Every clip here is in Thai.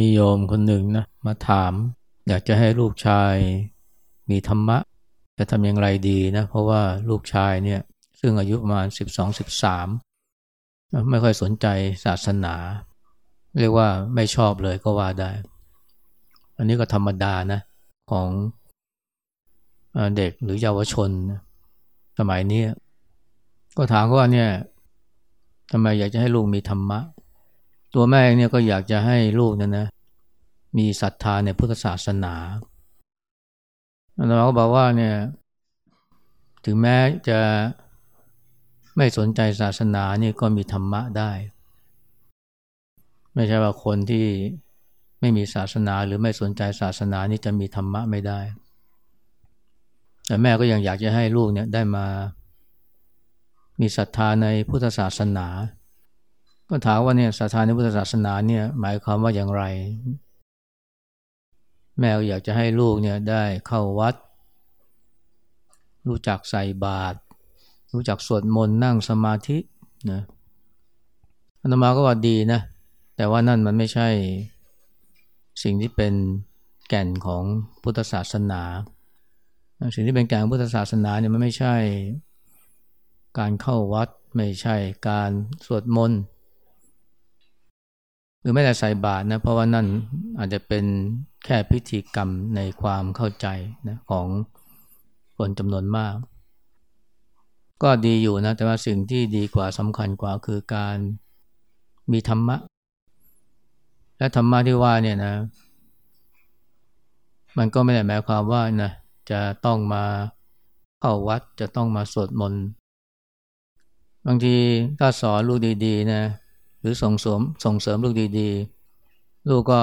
มีโยมคนหนึ่งนะมาถาม อยากจะให้ลูกชายมีธรรมะ จะทำอย่างไรดีนะเพราะว่าลูกชายเนี่ยซึ่งอายุประมาณสิบสองสิบสามไม่ค่อยสนใจศาสนา เรียกว่าไม่ชอบเลยก็ว่าได้ อันนี้ก็ธรรมดานะของเด็กหรือเยาวชน สมัยนี้ก็ถามว่าเนี่ยทำไมอยากจะให้ลูกมีธรรมะ ตัวแม่เนี่ยก็อยากจะให้ลูกเนี่ยนะมีศรัทธาในพุทธศาสนาเราก็บอกว่าเนี่ยถึงแม้จะไม่สนใจศาสนานี่ก็มีธรรมะได้ ไม่ใช่ว่าคนที่ไม่มีศาสนาหรือไม่สนใจศาสนานี่จะมีธรรมะไม่ได้ แต่แม่ก็ยังอยากจะให้ลูกเนี่ยได้มา มีศรัทธาในพุทธศาสนา ก็ถามว่าเนี่ยศรัทธาในพุทธศาสนาเนี่ยหมายความว่าอย่างไร แม่อยากจะให้ลูกเนี่ยได้เข้าวัด รู้จักใส่บาตรรู้จักสวดมนต์นั่งสมาธินะอาตมาก็ว่าดีนะ แต่ว่านั่นมันไม่ใช่สิ่งที่เป็นแก่นของพุทธศาสนา สิ่งที่เป็นแก่นพุทธศาสนาเนี่ยมันไม่ใช่การเข้าวัด ไม่ใช่การสวดมนต์ หรือไม่แต่ใส่บาตรนะเพราะว่านั่นอาจจะเป็นแค่พิธีกรรมในความเข้าใจนะของคนจำนวนมาก ก็ดีอยู่นะแต่ว่าสิ่งที่ดีกว่าสำคัญกว่าคือการมีธรรมะ และธรรมะที่ว่าเนี่ยนะ มันก็ไม่ได้หมายความว่านะจะต้องมาเข้าวัดจะต้องมาสวดมนต์บางทีถ้าสอนลูกดีๆนะ หรือส่งเสริมส่งเสริมลูกดีๆ ลูกก็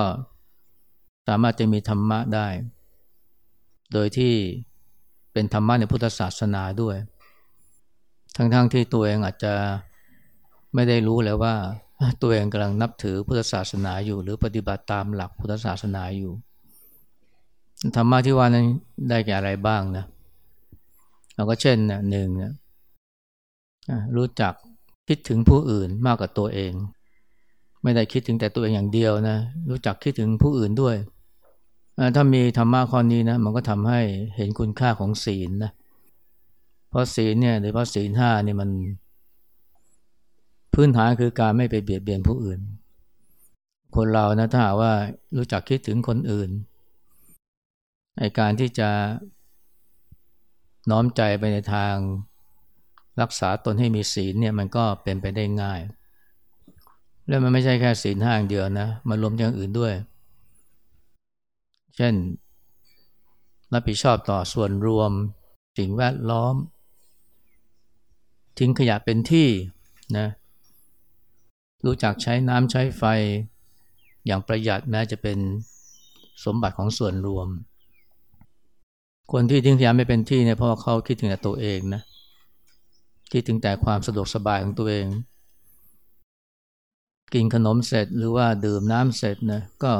สามารถจะมีธรรมะได้ โดยที่เป็นธรรมะในพุทธศาสนาด้วย ทั้งๆทที่ตัวเองอาจจะไม่ได้รู้แล้วว่าตัวเองกำลังนับถือพุทธศาสนาอยู่ หรือปฏิบัติตามหลักพุทธศาสนาอยู่ ธรรมะที่ว่านั้นได้แก่อะไรบ้างนะเราก็เช่นนะหนึ่งนะรู้จัก คิดถึงผู้อื่นมากกว่าตัวเอง ไม่ได้คิดถึงแต่ตัวเองอย่างเดียวนะรู้จักคิดถึงผู้อื่นด้วย ถ้ามีธรรมะข้อนี้นะมันก็ทำให้เห็นคุณค่าของศีลนะเพราะศีลเนี่ยหรือเพราะศีลห้านี่มัน พื้นฐานคือการไม่ไปเบียดเบียนผู้อื่น คนเรานะถ้าหากว่ารู้จักคิดถึงคนอื่นในการที่จะน้อมใจไปในทาง รักษาตนให้มีศีลเนี่ยมันก็เป็นไปได้ง่าย แล้วมันไม่ใช่แค่ศีลห้าอย่างเดียวนะมันรวมอย่างอื่นด้วย เช่น รับผิดชอบต่อส่วนรวมสิ่งแวดล้อม ทิ้งขยะเป็นที่นะรู้จักใช้น้ำใช้ไฟอย่างประหยัดแม้จะเป็นสมบัติของส่วนรวม คนที่ทิ้งขยะไม่เป็นที่เนี่ยเพราะเขาคิดถึงแต่ตัวเองนะ คิดถึงแต่ความสะดวกสบายของตัวเอง กินขนมเสร็จหรือว่าดื่มน้ำเสร็จนะก็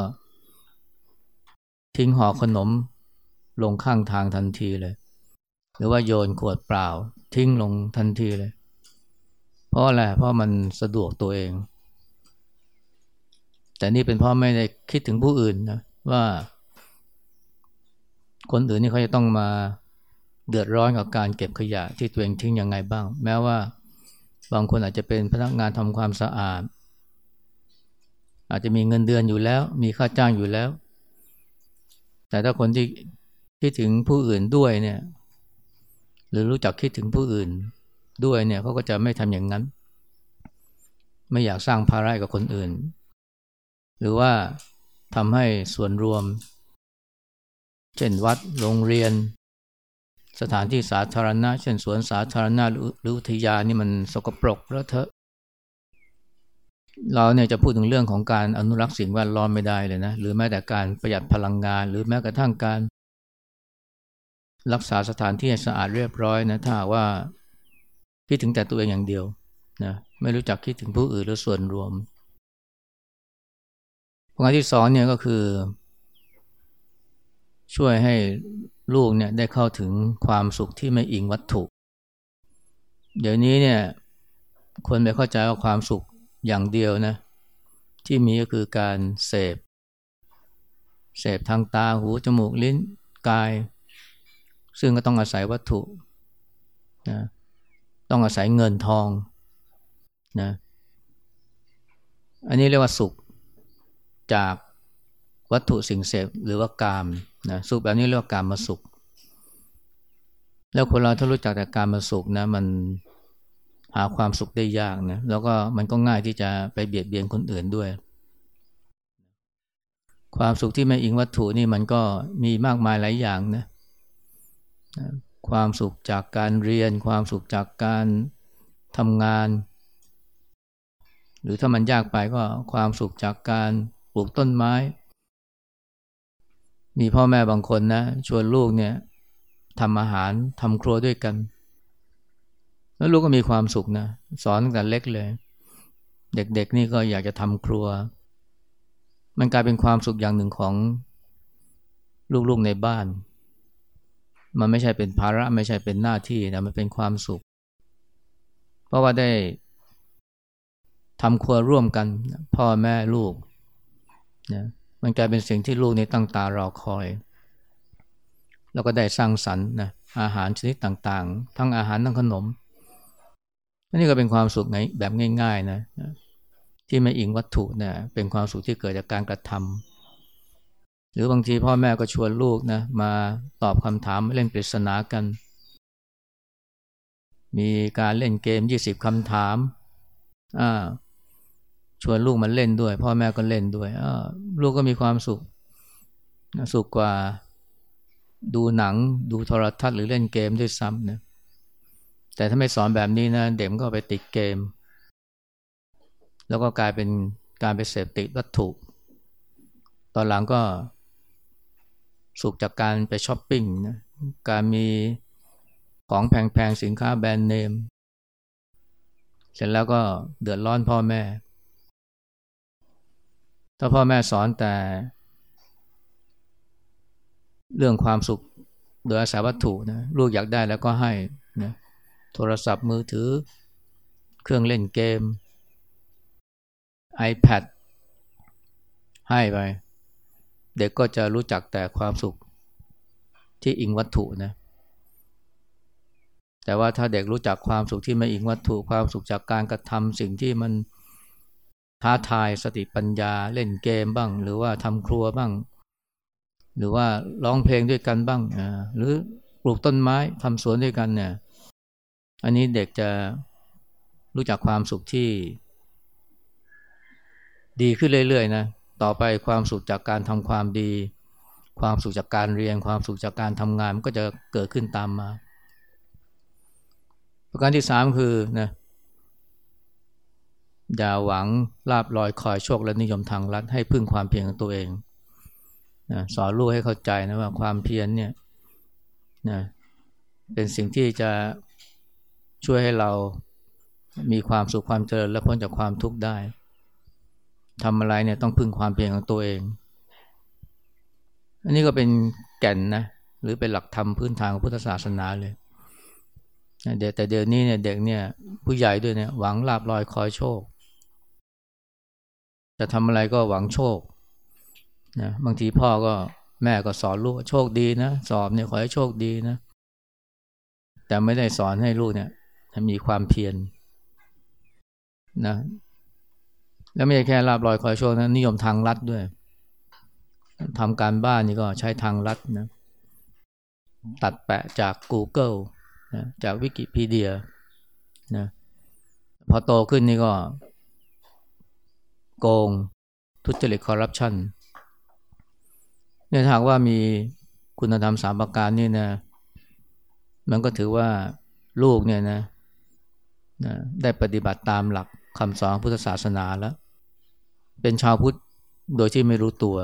ทิ้งห่อขนมลงข้างทางทันทีเลย หรือว่าโยนขวดเปล่า ทิ้งลงทันทีเลย เพราะอะไรเพราะมันสะดวกตัวเอง แต่นี่เป็นเพราะไม่ได้คิดถึงผู้อื่นนะว่า คนอื่นนี่เขาจะต้องมา เดือดร้อนกับการเก็บขยะที่ตัวเองทิ้งยังไงบ้าง แม้ว่าบางคนอาจจะเป็นพนักงานทำความสะอาด อาจจะมีเงินเดือนอยู่แล้ว มีค่าจ้างอยู่แล้ว แต่ถ้าคนที่คิดถึงผู้อื่นด้วยเนี่ย หรือรู้จักคิดถึงผู้อื่นด้วยเนี่ยเขาก็จะไม่ทำอย่างนั้น ไม่อยากสร้างภาระกับคนอื่น หรือว่าทำให้ส่วนรวม เช่นวัดโรงเรียน สถานที่สาธารณะ เช่นสวนสาธารณะหรืออุทยานนี่มันสกปรกแล้วเถอะเราเนี่ยจะพูดถึงเรื่องของการอนุรักษ์สิ่งแวดล้อมไม่ได้เลยนะ หรือแม้แต่การประหยัดพลังงาน หรือแม้กระทั่งการ รักษาสถานที่ให้สะอาดเรียบร้อยนะถ้าว่าคิดถึงแต่ตัวเองอย่างเดียวนะไม่รู้จักคิดถึงผู้อื่นหรือส่วนรวมประการที่สองเนี่ยก็คือ ช่วยให้ลูกเนี่ยได้เข้าถึงความสุขที่ไม่อิงวัตถุ เดี๋ยวนี้เนี่ยคนไปเข้าใจว่าความสุขอย่างเดียวนะ ที่มีก็คือการเสพเสพทางตาหูจมูกลิ้นกาย ซึ่งก็ต้องอาศัยวัตถุนะต้องอาศัยเงินทองนะอันนี้เรียกว่าสุขจากวัตถุสิ่งเสพหรือว่ากาม นะสุขแบบนี้เรียกว่ากามมาสุข แล้วคนเราถ้ารู้จักแต่การมาสุขนะ มันหาความสุขได้ยากนะแล้วก็มันก็ง่ายที่จะไปเบียดเบียนคนอื่นด้วย ความสุขที่ไม่อิงวัตถุนี่มันก็มีมากมายหลายอย่างนะความสุขจากการเรียน ความสุขจากการทำงาน หรือถ้ามันยากไปก็ความสุขจากการปลูกต้นไม้ มีพ่อแม่บางคนนะ ชวนลูกเนี่ยทำอาหารทำครัวด้วยกัน แล้วลูกก็มีความสุขนะ สอนตั้งแต่เล็กเลย เด็กๆนี่ก็อยากจะทำครัว มันกลายเป็นความสุขอย่างหนึ่งของลูกๆในบ้าน มันไม่ใช่เป็นภาระไม่ใช่เป็นหน้าที่นะมันเป็นความสุข เพราะว่าได้ทำครัวร่วมกัน พ่อแม่ลูกนะ มันกลายเป็นสิ่งที่ลูกในตั้งตารอคอย แล้วก็ได้สร้างสรรค์นะอาหารชนิดต่างๆ ทั้งอาหารทั้งขนมนนี้ก็เป็นความสุขไงแบบง่าย ๆ นะที่ไม่อิงวัตถุนะเป็นความสุขที่เกิดจากการกระทำหรือบางทีพ่อแม่ก็ชวนลูกนะมาตอบคำถามเล่นปริศนากัน มีการเล่นเกมยี่สิบคำถามอ่า ชวนลูกมาเล่นด้วย พ่อแม่ก็เล่นด้วยลูกก็มีความสุข สุขกว่าดูหนังดูโทรทัศน์หรือเล่นเกมด้วยซ้ำนะแต่ถ้าไม่สอนแบบนี้นะ เด็กก็ไปติดเกม แล้วก็กลายเป็นการไปเสพติดวัตถุ ตอนหลังก็สุขจากการไปช้อปปิ้งนะการมีของแพงๆสินค้าแบรนด์เนม เสร็จแล้วก็เดือดร้อนพ่อแม่ ถ้าพ่อแม่สอนแต่ เรื่องความสุขโดยอาศัยวัตถุนะลูกอยากได้แล้วก็ให้นะโทรศัพท์มือถือ เครื่องเล่นเกม iPad ให้ไป เด็กก็จะรู้จักแต่ความสุขที่อิงวัตถุนะแต่ว่าถ้าเด็กรู้จักความสุขที่ไม่อิงวัตถุความสุขจากการกระทำสิ่งที่มัน ท้าทายสติปัญญาเล่นเกมบ้าง หรือว่าทำครัวบ้าง หรือว่าร้องเพลงด้วยกันบ้างหรือปลูกต้นไม้ทำสวนด้วยกันเนี่ยอันนี้เด็กจะรู้จักความสุขที่ ดีขึ้นเรื่อยๆนะต่อไปความสุขจากการทำความดี ความสุขจากการเรียน ความสุขจากการทำงานมันก็จะเกิดขึ้นตามมา ประการที่สามคือนะ อย่าหวังลาบลอยคอยโชคและนิยมทางรัฐให้พึ่งความเพียรของตัวเองนะสอนลูกให้เข้าใจนะว่าความเพียรเนี่ยนะเป็นสิ่งที่จะช่วยให้เรามีความสุขความเจริญและพ้นจากความทุกข์ได้ทำอะไรเนี่ยต้องพึ่งความเพียรของตัวเอง อันนี้ก็เป็นแก่นนะหรือเป็นหลักธรรมพื้นฐานของพุทธศาสนาเลยเด็กแต่เดี๋ยวนี้เนี่ยเด็กเนี่ยผู้ใหญ่ด้วยเนี่ยหวังลาบลอยคอยโชค จะทำอะไรก็หวังโชคนะบางทีพ่อก็แม่ก็สอนลูกโชคดีนะ สอบเนี่ยขอให้โชคดีนะ แต่ไม่ได้สอนให้ลูกเนี่ยมีความเพียรนะ แล้วไม่ใช่แค่ลาบลอยคอยโชคนะนิยมทางลัดด้วยทำการบ้านนี่ก็ใช้ทางลัดนะ ตัดแปะจาก Google นะจากวิกิพีเดียนะพอโตขึ้นนี่ก็ โกง ทุจริตคอร์รัปชันเนี่ยถ้าว่ามีคุณธรรมสามประการนี่นะ มันก็ถือว่าลูกเนี่ยนะนะได้ปฏิบัติตามหลักคำสอนพุทธศาสนาแล้ว เป็นชาวพุทธโดยที่ไม่รู้ตัว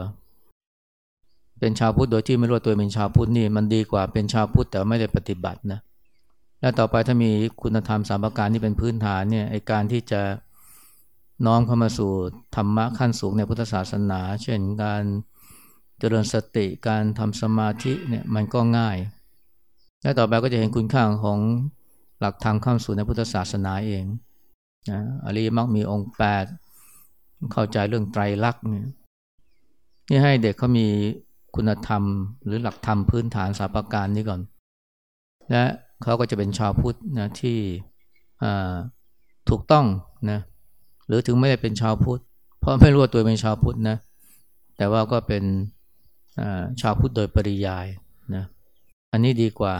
เป็นชาวพุทธโดยที่ไม่รู้ตัวเป็นชาวพุทธนี่มันดีกว่าเป็นชาวพุทธแต่ไม่ได้ปฏิบัตินะ และต่อไปถ้ามีคุณธรรมสามประการนี่เป็นพื้นฐานเนี่ยไอการที่จะ น้อมเข้ามาสู่ธรรมะขั้นสูงในพุทธศาสนา เช่นการเจริญสติการทำสมาธิเนี่ยมันก็ง่าย และต่อไปก็จะเห็นคุณค่าของหลักธรรมขั้นสูงในพุทธศาสนาเองนะอริมักมีองค์แปดเข้าใจเรื่องไตรลักษณ์เนี่ยนี่ให้เด็กเขามีคุณธรรม หรือหลักธรรมพื้นฐานสาปการนี้ก่อน และเขาก็จะเป็นชาวพุทธนะที่ถูกต้องนะ หรือถึงไม่ได้เป็นชาวพุทธ เพราะไม่รู้ว่าตัวเป็นชาวพุทธนะ แต่ว่าก็เป็นชาวพุทธโดยปริยายนะ อันนี้ดีกว่า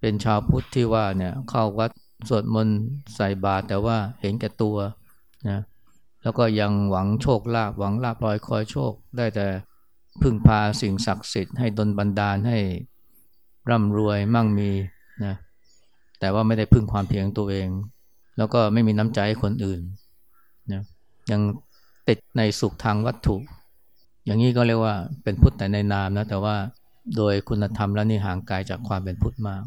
เป็นชาวพุทธที่ว่าเนี่ยเข้าวัดสวดมนต์ใส่บาตรแต่ว่าเห็นแก่ตัวนะแล้วก็ยังหวังโชคลาภหวังลาภลอยคอยโชค ได้แต่พึ่งพาสิ่งศักดิ์สิทธิ์ให้ดลบันดาลให้ร่ำรวยมั่งมีนะแต่ว่าไม่ได้พึ่งความเพียงตัวเอง แล้วก็ไม่มีน้ำใจให้คนอื่น ยังติดในสุขทางวัตถุ อย่างนี้ก็เรียกว่าเป็นพุทธแต่ในนามนะแต่ว่าโดยคุณธรรมแล้วนี่ห่างไกลจากความเป็นพุทธมาก